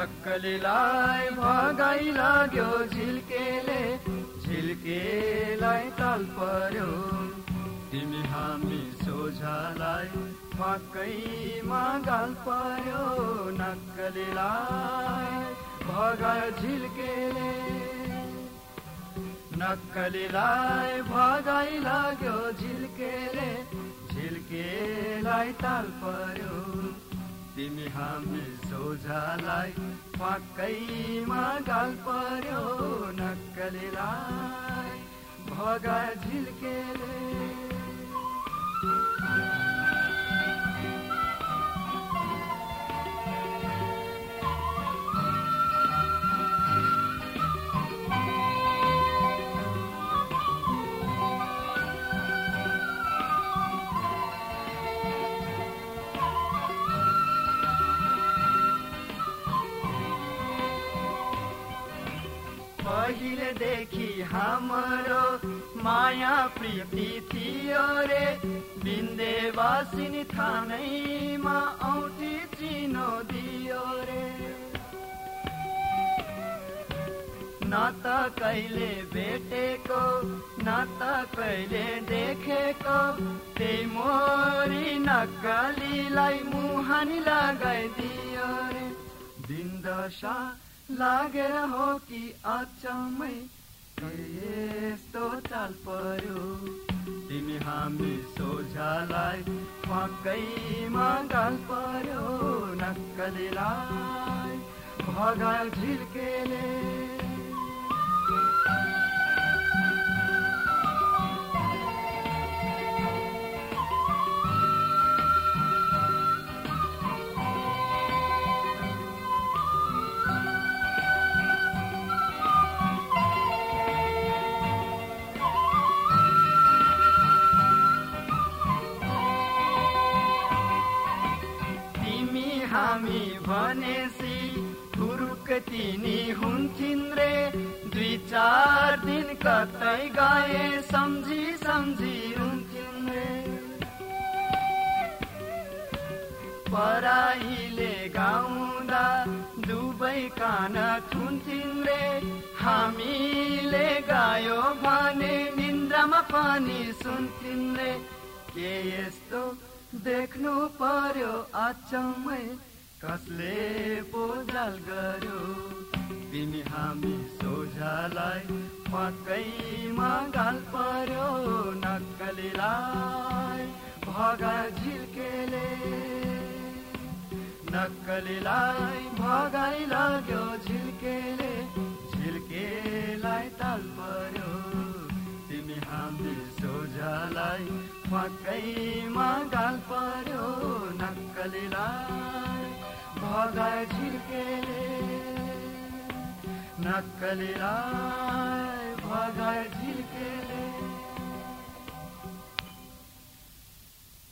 नक्कलीलाई भगाइ लाग्यो झिल्केले झिल्केलाई ताल पर्यो तिमी हामी सोझालाई पक्कैमा गाल पर्यो। नक्कलीलाई भगायो झिल्केले। नक्कलीलाई भगाइ लाग्यो झिल्केले झिल्केलाई ताल पर्यो तिमी हामी सोझालाई पक्कैमा गाल पर्यो नक्कलीलाई भगा झिल्केले। पहिलेदेखि हाम्रो माया प्रीति थियो रे बिन्देवासिनी थानैमा औठी चिनो दियो रे न त कहिले भेटेको न त कहिले देखेको त्यही मोरी नक्कलीलाई मुहानी लगाइदियो रे दिन दशा लागेर हो कि अचम्मै। यस्तो चाल पर्यो। तिमी हामी सोझालाई पक्कैमा गाल पर्यो। नक्कलीलाई भगायो झिल्केले। हामी भनेसी फुरुक तिनी हुन्थिन् रे दुई चार दिन कतै गए सम्झी सम्झी हुन्थिन् रे पराईले गाउँदा दुबै कान थुन्थिन् रे हामीले गायो भने निन्द्रामा पनि सुन्थिन् रे के यस्तो देख्नु पर्यो अचम्मै कसले पोजाल गर्यो? तिमी हामी सोझालाई पक्कैमा गाल पर्यो नक्कलीलाई भगा झिल्केले। नक्कलीलाई भगाइ लाग्यो झिल्केले झिल्केलाई ताल पक्कैमा गाल पर्यो नक्कलीलाई भगायो झिल्केले नक्कलीलाई भगायो झिल्केले